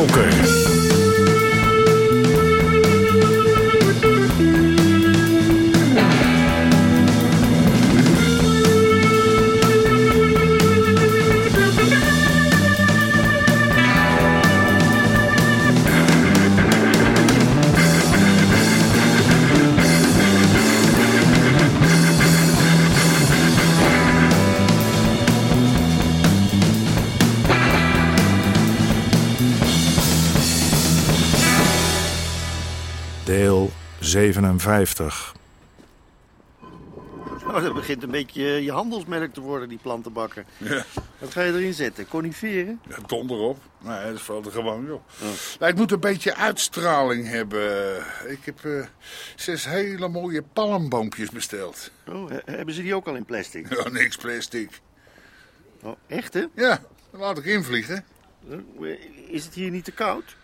Moker. 57. Oh, dat begint een beetje je handelsmerk te worden, die plantenbakken. Ja, Wat ga je erin zetten? Coniferen? ja, donder op. Nee, dat valt er gewoon joh. Nou, het moet een beetje uitstraling hebben. Ik heb eh, zes hele mooie palmboompjes besteld. Oh, he- hebben ze die ook al in plastic? Ja, niks plastic. Oh, echt hè? Ja, dan laat ik invliegen. Eh, Is het hier niet te koud?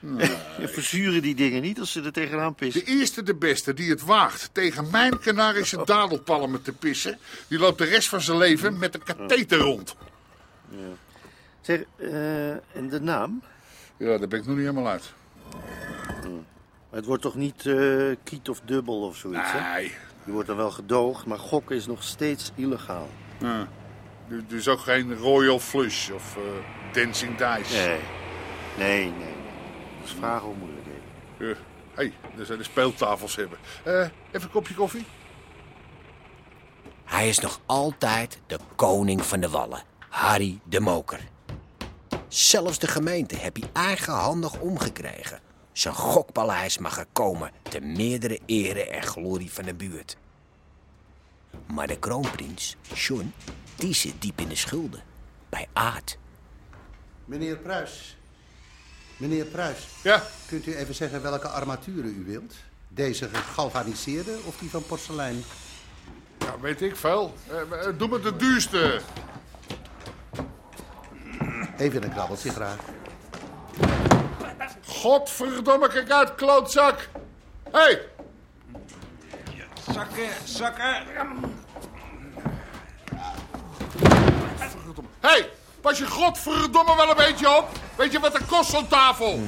Je verzuren die dingen niet als ze er tegenaan pissen. De eerste de beste die het waagt tegen mijn Canarische dadelpalmen te pissen... die loopt de rest van zijn leven met een katheter rond. Zeg, eh, en de naam? Ja, daar ben ik nog niet helemaal uit. Het wordt toch niet eh kiet of dubbel of zoiets, hè? Nee, Je wordt dan wel gedoogd, maar gokken is nog steeds illegaal. ja. Du- dus ook geen Royal Flush of eh, Dancing Dice. Nee, nee, nee. Is vragen om moeilijkheden. Hé, hey, daar zijn de speeltafels hebben. Eh, even een kopje koffie? Hij is nog altijd de koning van de wallen, Harry de Moker. Zelfs de gemeente heb hij eigenhandig omgekregen. Zijn gokpaleis mag er komen te meerdere ere en glorie van de buurt. Maar de kroonprins, John, die zit diep in de schulden. Bij Aard. Meneer Pruis. Meneer Pruis, Ja, kunt u even zeggen welke armaturen u wilt? Deze gegalvaniseerde of die van porselein? ja weet ik veel. Eh, eh, doe me de duurste. Even een krabbeltje graag. Godverdomme, kijk uit, klootzak. Hé, hey, Zakken, zakken. hey, pas je godverdomme wel een beetje op. Weet je wat dat kost zo'n tafel?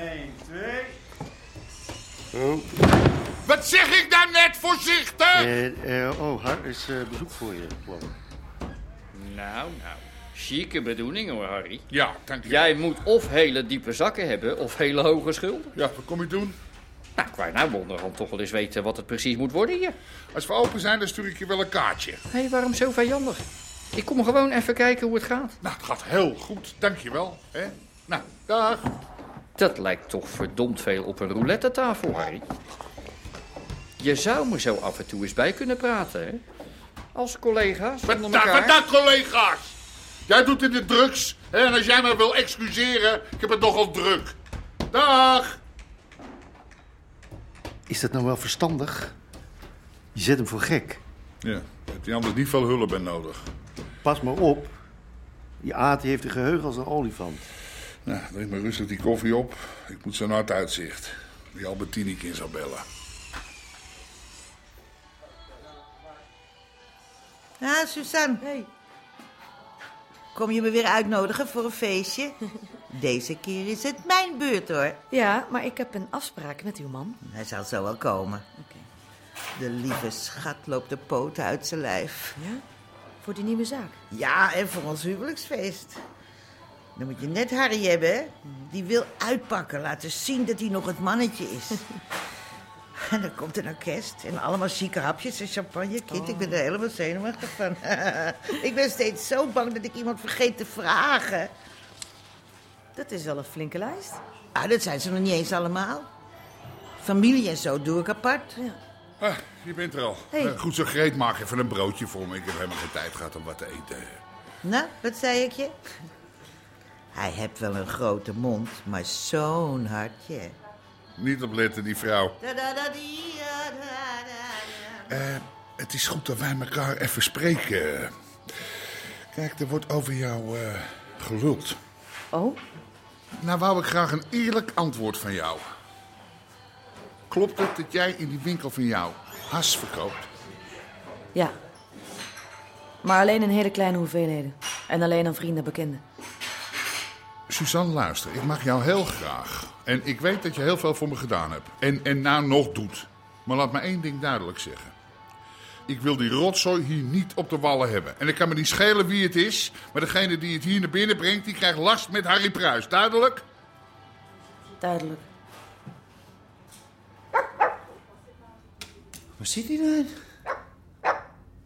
1, 2. Wat zeg ik nou net, voorzichtig? Eh, eh, oh, Har is eh, bezoek voor je. Wow. Nou, nou. Chique bedoeling hoor, Harry. Ja, dank je. Jij moet of hele diepe zakken hebben of hele hoge schulden. Ja, wat kom je doen? Nou, ik wou nou onderhand toch wel eens weten wat het precies moet worden hier. Als we open zijn, dan stuur ik je wel een kaartje. Hé, hey, waarom zo vijandig? Ik kom gewoon even kijken hoe het gaat. Nou, het gaat heel goed, dank je wel. Hè? Nou, dag. Dat lijkt toch verdomd veel op een roulette tafel, Harry. Je zou me zo af en toe eens bij kunnen praten, hè? Als collega's Wat onder nou, elkaar. wat nou, collega's? Jij doet in de drugs. Hè? En als jij me wil excuseren, ik heb het nogal druk. Dag. Is dat nou wel verstandig? Je zet hem voor gek. Ja, heb je anders niet veel hulp bij nodig. Pas maar op. Die aard die heeft een geheugen als een olifant. Nou, drink maar rustig die koffie op. Ik moet zo naar het uitzicht. Die Albertini in zou bellen. Ah, Suzanne. Kom je me weer uitnodigen voor een feestje? Deze keer is het mijn beurt, hoor. Ja, maar ik heb een afspraak met uw man. Hij zal zo wel komen. De lieve schat loopt de poten uit zijn lijf. Ja? Voor die nieuwe zaak. Ja, en voor ons huwelijksfeest. Dan moet je net Harry hebben, hè? Die wil uitpakken, laten zien dat hij nog het mannetje is. En dan komt een orkest en allemaal chique hapjes en champagne. Kind, ik ben er helemaal zenuwachtig van. ik ben steeds zo bang dat ik iemand vergeet te vragen. Dat is wel een flinke lijst. Ah, dat zijn ze nog niet eens allemaal. Familie en zo doe ik apart. Ja. Ah, je bent er al. Hey. Eh, goed zo, Greet, maak even een broodje voor me. Ik heb helemaal geen tijd gehad om wat te eten. Nou, wat zei ik je? Hij heeft wel een grote mond, maar zo'n hartje. Niet opletten, die vrouw. Eh, het is goed dat wij elkaar even spreken. Kijk, er wordt over jou eh, geluld. Oh? Nou wou ik graag een eerlijk antwoord van jou. Klopt het dat jij in die winkel van jou has verkoopt? Ja. Maar alleen in hele kleine hoeveelheden. En alleen aan vrienden en bekenden. Suzanne, luister. Ik mag jou heel graag. En ik weet dat je heel veel voor me gedaan hebt. En, en nou nog doet. Maar laat me één ding duidelijk zeggen. Ik wil die rotzooi hier niet op de wallen hebben. En ik kan me niet schelen wie het is. Maar degene die het hier naar binnen brengt, die krijgt last met Harry Pruis. Duidelijk? Duidelijk. Waar zit hij dan?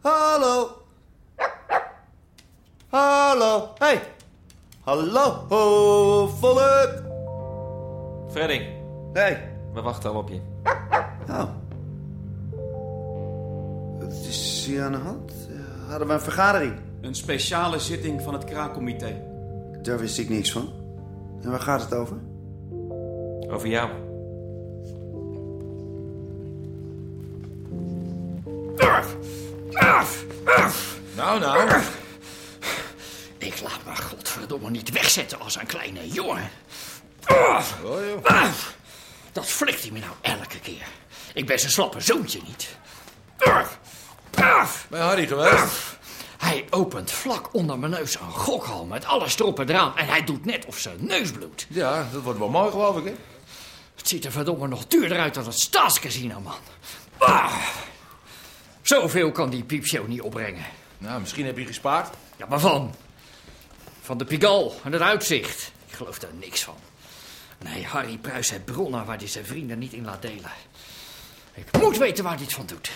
Hallo. Hallo. Hey. Hallo, ho, volk. Freddy, Hey. we wachten al op je. Oh. Wat is hier aan de hand? Hadden we een vergadering? Een speciale zitting van het kraakcomité. Daar wist ik niks van. En waar gaat het over? Over jou. Nou, nou. Ik laat me godverdomme niet wegzetten als een kleine jongen. Dat flikt hij me nou elke keer. Ik ben zijn slappe zoontje niet. Ben Harry geweest? Hij opent vlak onder mijn neus een gokhal met alles erop en eraan. En hij doet net of zijn neus bloedt. Ja, dat wordt wel mooi, geloof ik, hè? Het ziet er verdomme nog duurder uit dan het staatscasino, man. Ah. Zoveel kan die piepshow niet opbrengen. Nou, misschien heb je gespaard. Ja, maar van? Van de Pigal en het uitzicht. Ik geloof daar niks van. Nee, Harry Pruis heeft bronnen waar hij zijn vrienden niet in laat delen. Ik moet weten waar hij het van doet.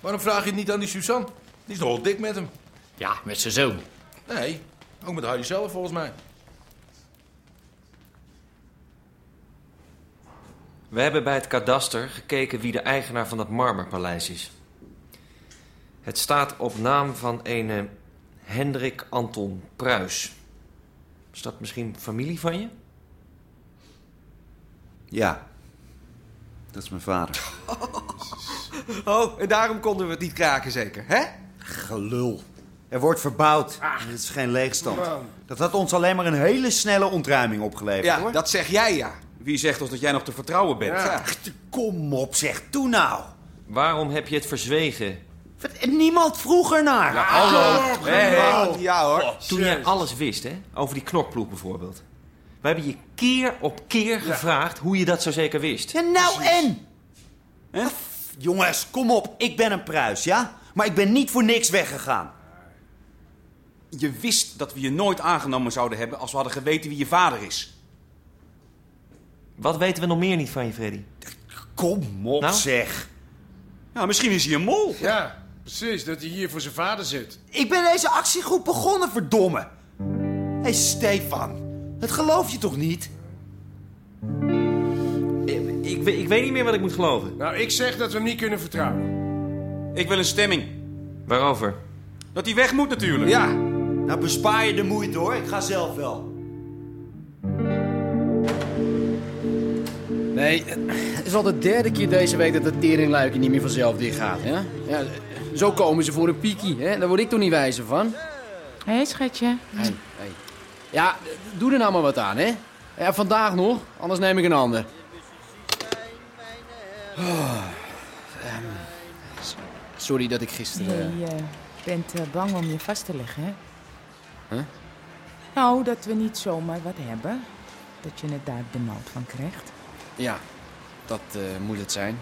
Waarom vraag je het niet aan die Suzanne? Die is nogal dik met hem. Ja, met zijn zoon. Nee, ook met Harry zelf volgens mij. We hebben bij het kadaster gekeken wie de eigenaar van dat marmerpaleis is. Het staat op naam van een eh, Hendrik Anton Pruis. Is dat misschien familie van je? Ja. Dat is mijn vader. Oh, en daarom konden we het niet kraken zeker, hè? Gelul. Er wordt verbouwd. Het is geen leegstand. Dat had ons alleen maar een hele snelle ontruiming opgeleverd, Ja, hoor. dat zeg jij ja. Wie zegt ons dat jij nog te vertrouwen bent? Ja. Kom op, zeg. Doe nou. Waarom heb je het verzwegen? Niemand vroeg ernaar. Ja, hallo. Ah, Hey, nou. ja hoor. Toen jij alles wist, hè? Over die knokploeg bijvoorbeeld. We hebben je keer op keer gevraagd hoe je dat zo zeker wist. Ja, nou en? Af, Jongens, kom op. Ik ben een pruis, ja? Maar ik ben niet voor niks weggegaan. Je wist dat we je nooit aangenomen zouden hebben als we hadden geweten wie je vader is. Wat weten we nog meer niet van je, Freddy? Kom op, Nou? zeg. Ja, misschien is hij een mol. Ja, precies. Dat hij hier voor zijn vader zit. Ik ben deze actiegroep begonnen, verdomme. Hé, hey, Stefan. Het geloof je toch niet? Ik, ik weet niet meer wat ik moet geloven. Nou, ik zeg dat we hem niet kunnen vertrouwen. Ik wil een stemming. Waarover? Dat hij weg moet natuurlijk. Ja. Nou, bespaar je de moeite, hoor. Ik ga zelf wel. Nee, het is al de derde keer deze week dat het teringluikje niet meer vanzelf dichtgaat. Hè? Ja, zo komen ze voor een piekie, hè? Daar word ik toch niet wijzer van. Hé, hey, schatje. Hey, hey. Ja, doe er nou maar wat aan, hè? Ja, vandaag nog, anders neem ik een ander. Oh, ehm, sorry dat ik gisteren... Je eh, bent eh, bang om je vast te leggen, hè? Huh? Nou, dat we niet zomaar wat hebben. Dat je het daar benauwd van krijgt. Ja, dat eh, moet het zijn.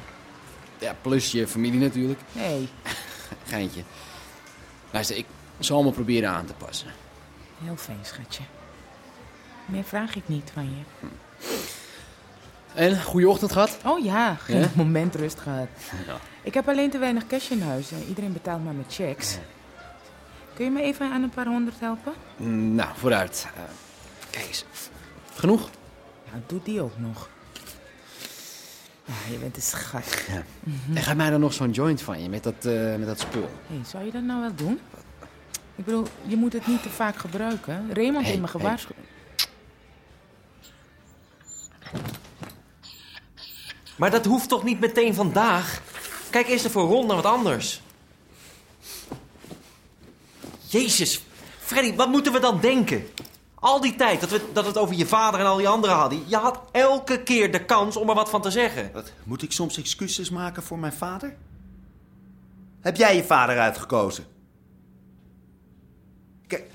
Ja, plus je familie natuurlijk. Nee, Geintje. Luister, ik zal me proberen aan te passen. heel fijn, schatje. Meer vraag ik niet van je. En, goede ochtend gehad? Oh ja, geen Ja? moment rust gehad. Ja. Ik heb alleen te weinig cash in huis. en Iedereen betaalt maar met checks. Kun je me even aan een paar honderd helpen? Mm, Nou, vooruit. Eh, kijk eens. Genoeg? Ja, doe die ook nog. Ja, je bent een schat. Ja. En ga mij dan nog zo'n joint van je met dat, eh, met dat spul. Hey, zou je dat nou wel doen? Ik bedoel, je moet het niet te vaak gebruiken. Raymond heeft me gewaarschuwd. Maar dat hoeft toch niet meteen vandaag? Kijk eerst even rond naar wat anders. Jezus, Freddy, wat moeten we dan denken? Al die tijd dat we, dat we het over je vader en al die anderen hadden. Je had elke keer de kans om er wat van te zeggen. Wat, moet ik soms excuses maken voor mijn vader? Heb jij je vader uitgekozen? Kijk,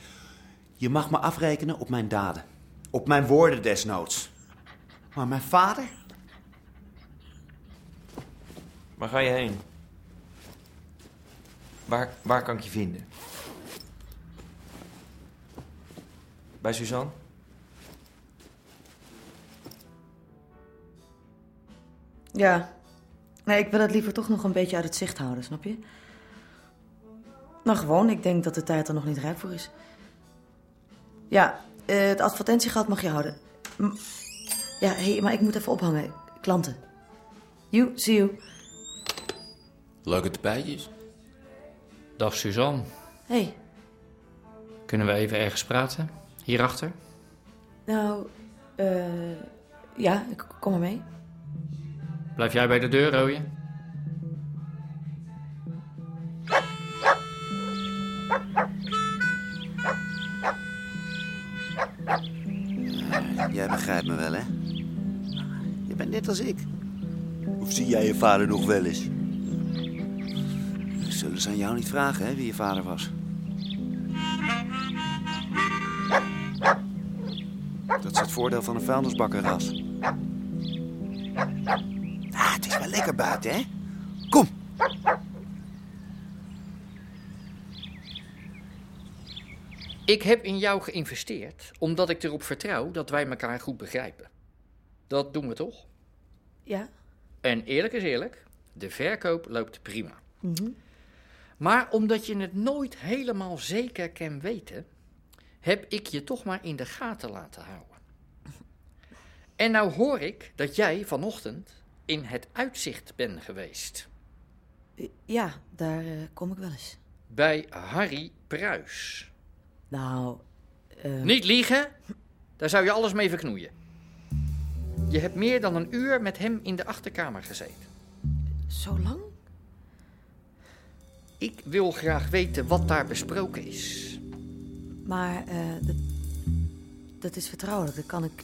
je mag me afrekenen op mijn daden. Op mijn woorden desnoods. Maar mijn vader? Waar ga je heen? Waar, waar kan ik je vinden? Bij Suzanne? Ja. Nee, ik wil het liever toch nog een beetje uit het zicht houden, snap je? Nou, gewoon. Ik denk dat de tijd er nog niet rijp voor is. Ja, eh, het advertentiegeld mag je houden. M- ja, hé, hey, maar ik moet even ophangen. Klanten. You, see you. Leuke tapijtjes. Dag Suzanne. Hey. Kunnen we even ergens praten? Hierachter? Nou, eh... ja, ik kom maar mee. Blijf jij bij de deur, Rooie? Jij begrijpt me wel, hè? Je bent net als ik. Of zie jij je vader nog wel eens? Zullen ze aan jou niet vragen, hè, wie je vader was? Voordeel van een vuilnisbakkerras. Ah, het is wel lekker buiten, hè? Kom! Ik heb in jou geïnvesteerd omdat ik erop vertrouw dat wij elkaar goed begrijpen. Dat doen we toch? Ja. En eerlijk is eerlijk, de verkoop loopt prima. Mhm. Maar omdat je het nooit helemaal zeker kan weten, heb ik je toch maar in de gaten laten houden. En nou hoor ik dat jij vanochtend in het uitzicht bent geweest. Ja, daar eh, kom ik wel eens. Bij Harry Pruis. Nou, eh, Niet liegen, daar zou je alles mee verknoeien. Je hebt meer dan een uur met hem in de achterkamer gezeten. Zo lang? Ik wil graag weten wat daar besproken is. Maar eh, dat, dat is vertrouwelijk, dat kan ik...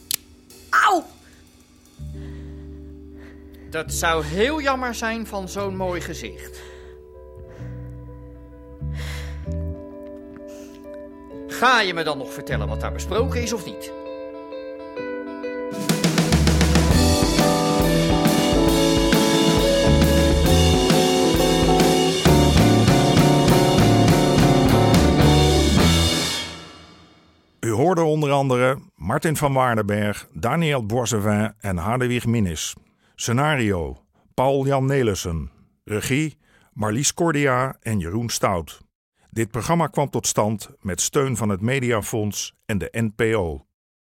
Dat zou heel jammer zijn van zo'n mooi gezicht. Ga je me dan nog vertellen wat daar besproken is of niet? U hoorde onder andere Martin van Waardenberg, Daniel Boisevin en Hadewig Minnis. Scenario: Paul-Jan Nelissen. Regie: Marlies Cordia en Jeroen Stout. Dit programma kwam tot stand met steun van het Mediafonds en de NPO.